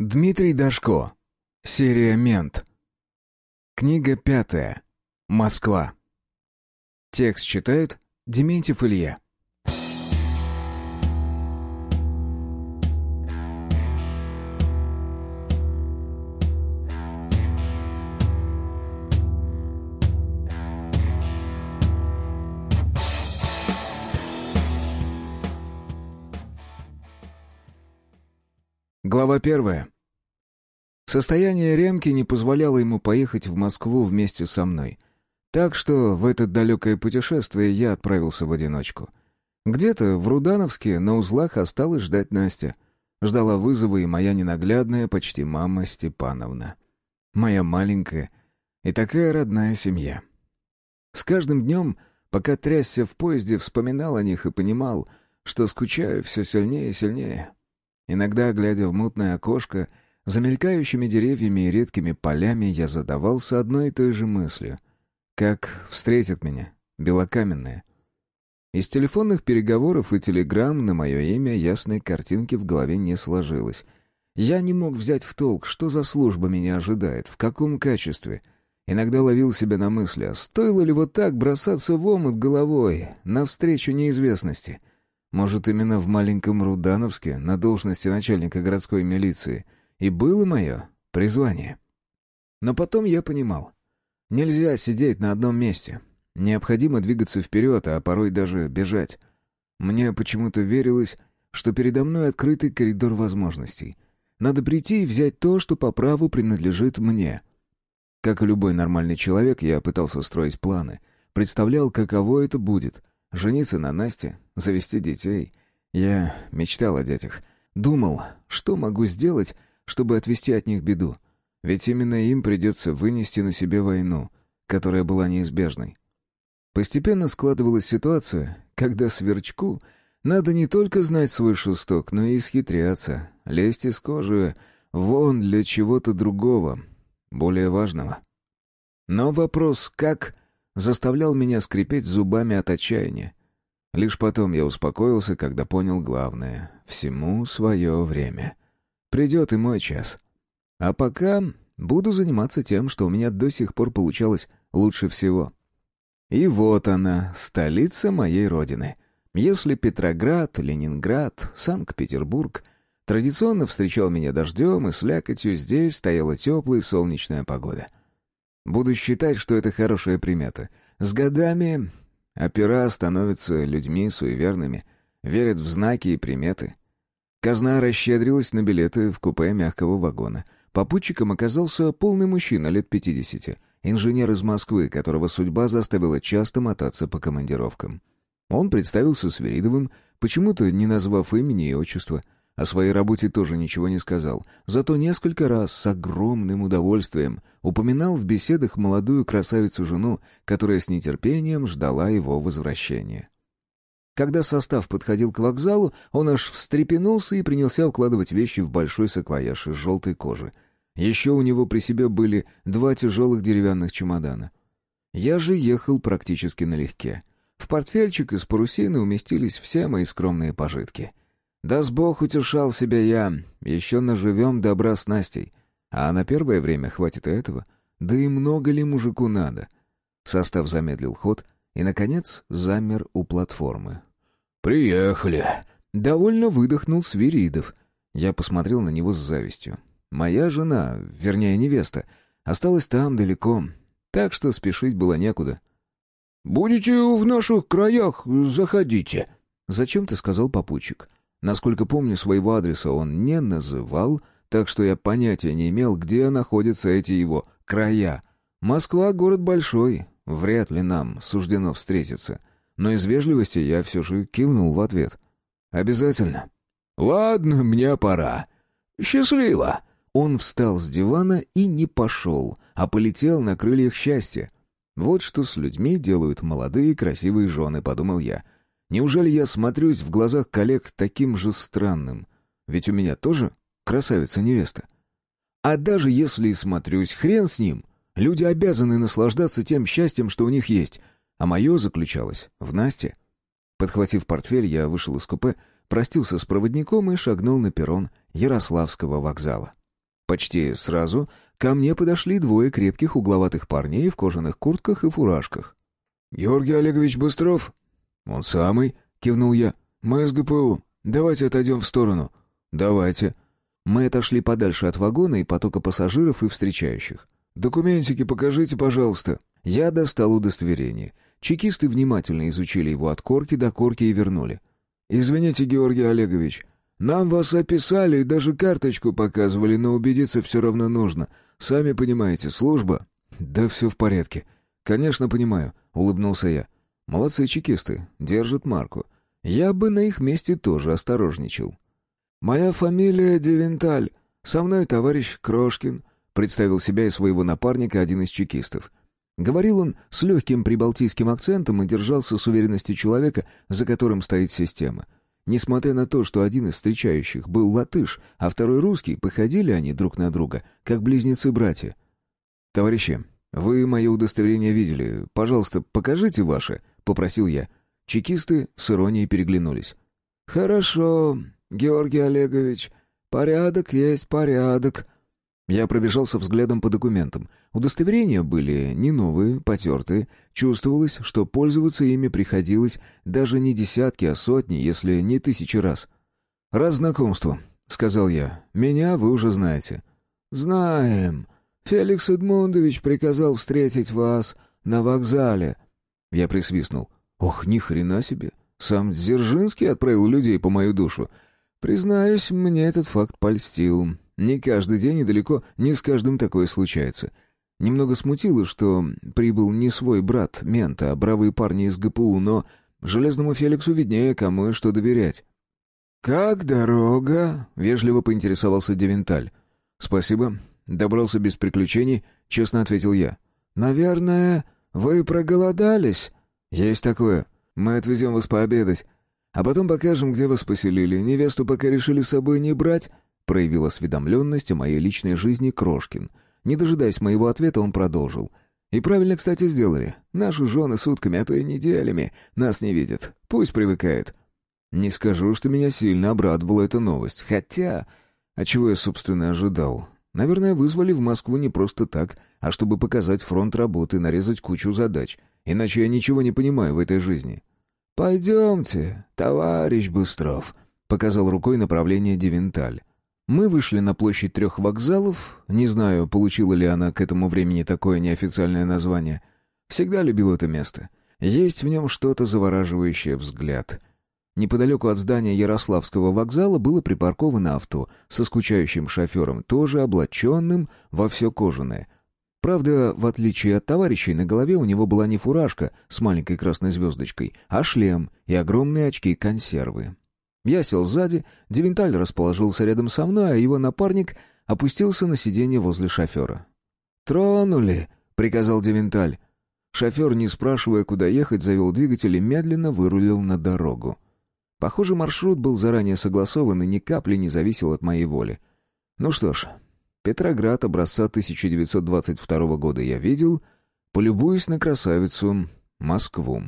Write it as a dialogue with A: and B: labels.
A: Дмитрий Дашко. Серия «Мент». Книга пятая. Москва. Текст читает Дементьев Илья. Глава первая. Состояние Ремки не позволяло ему поехать в Москву вместе со мной. Так что в это далекое путешествие я отправился в одиночку. Где-то в Рудановске на узлах осталась ждать Настя. Ждала вызова и моя ненаглядная почти мама Степановна. Моя маленькая и такая родная семья. С каждым днем, пока трясся в поезде, вспоминал о них и понимал, что скучаю все сильнее и сильнее. Иногда, глядя в мутное окошко, за деревьями и редкими полями, я задавался одной и той же мыслью. Как встретят меня, белокаменные? Из телефонных переговоров и телеграмм на мое имя ясной картинки в голове не сложилось. Я не мог взять в толк, что за служба меня ожидает, в каком качестве. Иногда ловил себя на мысли, а стоило ли вот так бросаться в омут головой, навстречу неизвестности — может, именно в маленьком Рудановске, на должности начальника городской милиции, и было мое призвание. Но потом я понимал. Нельзя сидеть на одном месте. Необходимо двигаться вперед, а порой даже бежать. Мне почему-то верилось, что передо мной открытый коридор возможностей. Надо прийти и взять то, что по праву принадлежит мне. Как и любой нормальный человек, я пытался строить планы. Представлял, каково это будет Жениться на Насте, завести детей. Я мечтал о детях. Думал, что могу сделать, чтобы отвести от них беду. Ведь именно им придется вынести на себе войну, которая была неизбежной. Постепенно складывалась ситуация, когда сверчку надо не только знать свой шесток, но и исхитряться, лезть из кожи вон для чего-то другого, более важного. Но вопрос «как» заставлял меня скрипеть зубами от отчаяния. Лишь потом я успокоился, когда понял главное — всему свое время. Придет и мой час. А пока буду заниматься тем, что у меня до сих пор получалось лучше всего. И вот она, столица моей родины. Если Петроград, Ленинград, Санкт-Петербург традиционно встречал меня дождем и слякотью, здесь стояла теплая солнечная погода — Буду считать, что это хорошая примета. С годами опера становятся людьми суеверными, верят в знаки и приметы. Казна расщедрилась на билеты в купе мягкого вагона. Попутчиком оказался полный мужчина лет пятидесяти, инженер из Москвы, которого судьба заставила часто мотаться по командировкам. Он представился Свиридовым, почему-то не назвав имени и отчества — о своей работе тоже ничего не сказал, зато несколько раз с огромным удовольствием упоминал в беседах молодую красавицу-жену, которая с нетерпением ждала его возвращения. Когда состав подходил к вокзалу, он аж встрепенулся и принялся укладывать вещи в большой саквояж из желтой кожи. Еще у него при себе были два тяжелых деревянных чемодана. Я же ехал практически налегке. В портфельчик из парусины уместились все мои скромные пожитки — Даст Бог, утешал себя я, еще наживем добра с Настей. А на первое время хватит и этого. Да и много ли мужику надо? Состав замедлил ход и, наконец, замер у платформы. «Приехали!» Довольно выдохнул Свиридов. Я посмотрел на него с завистью. Моя жена, вернее, невеста, осталась там далеко, так что спешить было некуда. «Будете в наших краях, заходите», — зачем ты сказал попутчик. Насколько помню, своего адреса он не называл, так что я понятия не имел, где находятся эти его края. Москва — город большой, вряд ли нам суждено встретиться. Но из вежливости я все же кивнул в ответ. «Обязательно». «Ладно, мне пора. Счастливо». Он встал с дивана и не пошел, а полетел на крыльях счастья. «Вот что с людьми делают молодые красивые жены», — подумал я. — Неужели я смотрюсь в глазах коллег таким же странным? Ведь у меня тоже красавица-невеста. А даже если и смотрюсь, хрен с ним. Люди обязаны наслаждаться тем счастьем, что у них есть. А мое заключалось в Насте. Подхватив портфель, я вышел из купе, простился с проводником и шагнул на перрон Ярославского вокзала. Почти сразу ко мне подошли двое крепких угловатых парней в кожаных куртках и фуражках. «Георгий Олегович Быстров?» «Он самый», — кивнул я. «Мы из ГПУ. Давайте отойдем в сторону». «Давайте». Мы отошли подальше от вагона и потока пассажиров и встречающих. «Документики покажите, пожалуйста». Я достал удостоверение. Чекисты внимательно изучили его от корки до корки и вернули. «Извините, Георгий Олегович, нам вас описали и даже карточку показывали, но убедиться все равно нужно. Сами понимаете, служба...» «Да все в порядке. Конечно, понимаю», — улыбнулся я. «Молодцы чекисты, держат марку. Я бы на их месте тоже осторожничал». «Моя фамилия Девенталь. Со мной товарищ Крошкин», — представил себя и своего напарника один из чекистов. Говорил он с легким прибалтийским акцентом и держался с уверенностью человека, за которым стоит система. Несмотря на то, что один из встречающих был латыш, а второй русский, походили они друг на друга, как близнецы-братья. «Товарищи, вы мое удостоверение видели. Пожалуйста, покажите ваше», — попросил я. Чекисты с иронией переглянулись. «Хорошо, Георгий Олегович. Порядок есть порядок», я пробежался взглядом по документам. Удостоверения были не новые, потертые. Чувствовалось, что пользоваться ими приходилось даже не десятки, а сотни, если не тысячи раз. «Раз знакомство», — сказал я. «Меня вы уже знаете». «Знаем. Феликс Эдмундович приказал встретить вас на вокзале». Я присвистнул. «Ох, ни хрена себе! Сам Дзержинский отправил людей по мою душу. Признаюсь, мне этот факт польстил. Не каждый день и далеко не с каждым такое случается. Немного смутило, что прибыл не свой брат, мента, а бравые парни из ГПУ, но Железному Феликсу виднее, кому и что доверять. «Как дорога?» — вежливо поинтересовался Девенталь. «Спасибо. Добрался без приключений», — честно ответил я. «Наверное, вы проголодались?» «Есть такое. Мы отвезем вас пообедать. А потом покажем, где вас поселили. Невесту пока решили с собой не брать, проявил осведомленность о моей личной жизни Крошкин. Не дожидаясь моего ответа, он продолжил. «И правильно, кстати, сделали. Наши жены сутками, а то и неделями нас не видят. Пусть привыкают». Не скажу, что меня сильно обрадовала эта новость. Хотя... А чего я, собственно, ожидал? Наверное, вызвали в Москву не просто так, а чтобы показать фронт работы, нарезать кучу задач. Иначе я ничего не понимаю в этой жизни. «Пойдемте, товарищ Быстров», — показал рукой направление Девенталь. Мы вышли на площадь трех вокзалов. Не знаю, получила ли она к этому времени такое неофициальное название. Всегда любил это место. Есть в нем что-то завораживающее взгляд. Неподалеку от здания Ярославского вокзала было припарковано авто со скучающим шофером, тоже облаченным во все кожаное. Правда, в отличие от товарищей, на голове у него была не фуражка с маленькой красной звездочкой, а шлем и огромные очки-консервы. Я сел сзади, Девенталь расположился рядом со мной, а его напарник опустился на сиденье возле шофера. «Тронули!» — приказал Девенталь. Шофер, не спрашивая, куда ехать, завел двигатель и медленно вырулил на дорогу. Похоже, маршрут был заранее согласован и ни капли не зависел от моей воли. Ну что ж, Петроград образца 1922 года я видел, полюбуюсь на красавицу Москву.